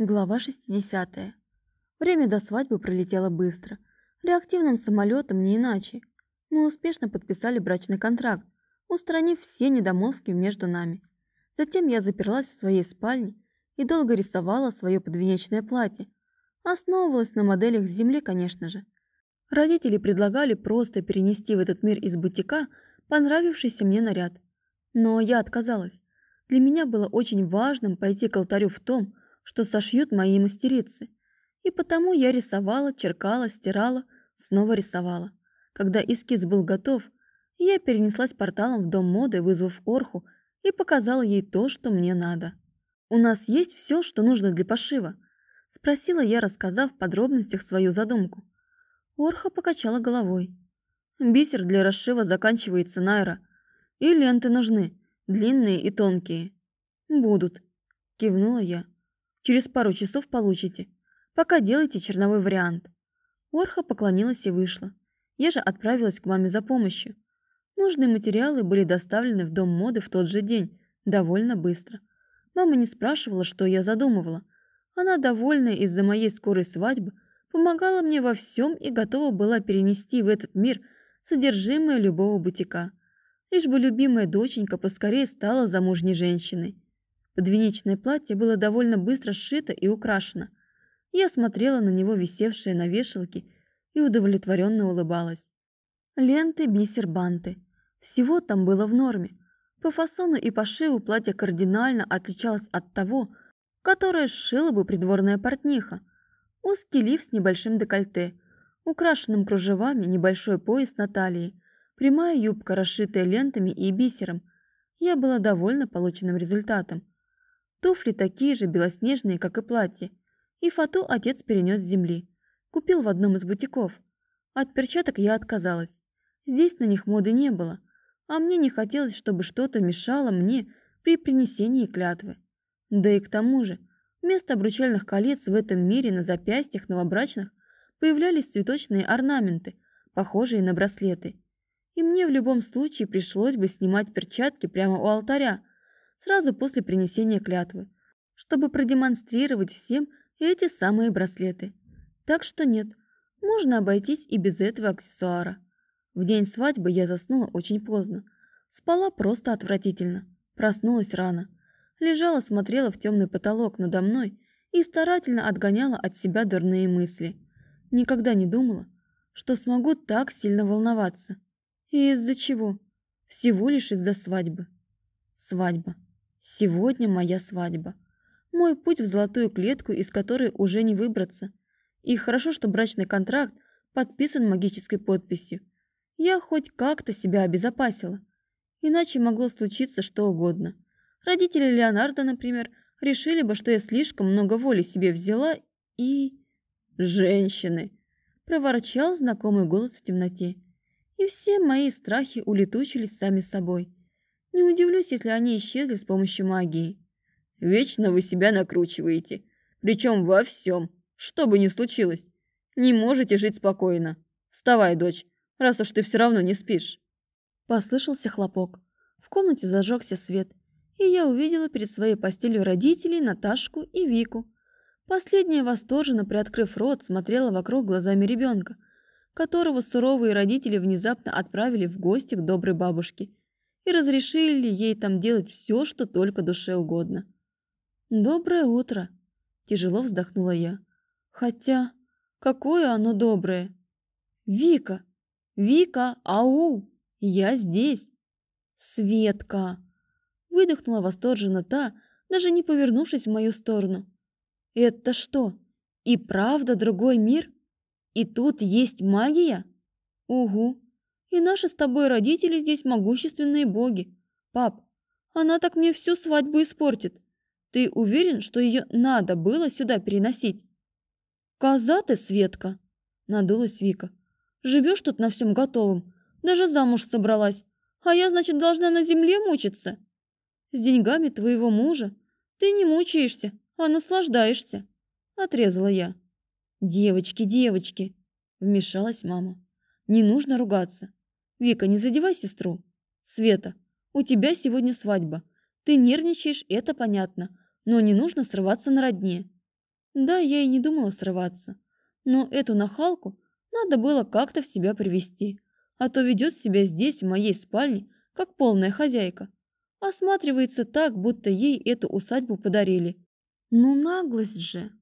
Глава 60. Время до свадьбы пролетело быстро. Реактивным самолетом не иначе. Мы успешно подписали брачный контракт, устранив все недомолвки между нами. Затем я заперлась в своей спальне и долго рисовала свое подвенечное платье. Основывалась на моделях с земли, конечно же. Родители предлагали просто перенести в этот мир из бутика понравившийся мне наряд. Но я отказалась. Для меня было очень важным пойти к алтарю в том, что сошьют мои мастерицы. И потому я рисовала, черкала, стирала, снова рисовала. Когда эскиз был готов, я перенеслась порталом в дом моды, вызвав Орху, и показала ей то, что мне надо. «У нас есть все, что нужно для пошива?» – спросила я, рассказав в подробностях свою задумку. Орха покачала головой. «Бисер для расшива заканчивается Найра, и ленты нужны, длинные и тонкие». «Будут», – кивнула я. Через пару часов получите. Пока делайте черновой вариант». Орха поклонилась и вышла. Я же отправилась к маме за помощью. Нужные материалы были доставлены в дом моды в тот же день, довольно быстро. Мама не спрашивала, что я задумывала. Она, довольная из-за моей скорой свадьбы, помогала мне во всем и готова была перенести в этот мир содержимое любого бутика. Лишь бы любимая доченька поскорее стала замужней женщиной. Подвенечное платье было довольно быстро сшито и украшено. Я смотрела на него, висевшее на вешалке, и удовлетворенно улыбалась. Ленты, бисер, банты. Всего там было в норме. По фасону и пошиву платье кардинально отличалось от того, которое сшила бы придворная портниха. Узкий лиф с небольшим декольте, украшенным кружевами небольшой пояс на талии, прямая юбка, расшитая лентами и бисером. Я была довольна полученным результатом. Туфли такие же белоснежные, как и платье. И фату отец перенес с земли. Купил в одном из бутиков. От перчаток я отказалась. Здесь на них моды не было. А мне не хотелось, чтобы что-то мешало мне при принесении клятвы. Да и к тому же, вместо обручальных колец в этом мире на запястьях новобрачных появлялись цветочные орнаменты, похожие на браслеты. И мне в любом случае пришлось бы снимать перчатки прямо у алтаря, сразу после принесения клятвы, чтобы продемонстрировать всем эти самые браслеты. Так что нет, можно обойтись и без этого аксессуара. В день свадьбы я заснула очень поздно. Спала просто отвратительно. Проснулась рано. Лежала, смотрела в темный потолок надо мной и старательно отгоняла от себя дурные мысли. Никогда не думала, что смогу так сильно волноваться. И из-за чего? Всего лишь из-за свадьбы. Свадьба. Сегодня моя свадьба. Мой путь в золотую клетку, из которой уже не выбраться. И хорошо, что брачный контракт подписан магической подписью. Я хоть как-то себя обезопасила. Иначе могло случиться что угодно. Родители Леонардо, например, решили бы, что я слишком много воли себе взяла и... «Женщины!» – проворчал знакомый голос в темноте. И все мои страхи улетучились сами собой. Не удивлюсь, если они исчезли с помощью магии. Вечно вы себя накручиваете. Причем во всем, что бы ни случилось. Не можете жить спокойно. Вставай, дочь, раз уж ты все равно не спишь. Послышался хлопок. В комнате зажегся свет, и я увидела перед своей постелью родителей Наташку и Вику. Последняя, восторженно приоткрыв рот, смотрела вокруг глазами ребенка, которого суровые родители внезапно отправили в гости к доброй бабушке и разрешили ей там делать все, что только душе угодно. «Доброе утро!» – тяжело вздохнула я. «Хотя, какое оно доброе!» «Вика! Вика! Ау! Я здесь!» «Светка!» – выдохнула восторженно та, даже не повернувшись в мою сторону. «Это что, и правда другой мир? И тут есть магия?» «Угу!» И наши с тобой родители здесь могущественные боги. Пап, она так мне всю свадьбу испортит. Ты уверен, что ее надо было сюда переносить? Коза ты, Светка, надулась Вика. Живешь тут на всем готовом. Даже замуж собралась. А я, значит, должна на земле мучиться? С деньгами твоего мужа ты не мучаешься, а наслаждаешься. Отрезала я. Девочки, девочки, вмешалась мама. Не нужно ругаться. Вика, не задевай сестру. Света, у тебя сегодня свадьба. Ты нервничаешь, это понятно, но не нужно срываться на родне. Да, я и не думала срываться. Но эту нахалку надо было как-то в себя привести, а то ведет себя здесь, в моей спальне, как полная хозяйка. Осматривается так, будто ей эту усадьбу подарили. Ну наглость же!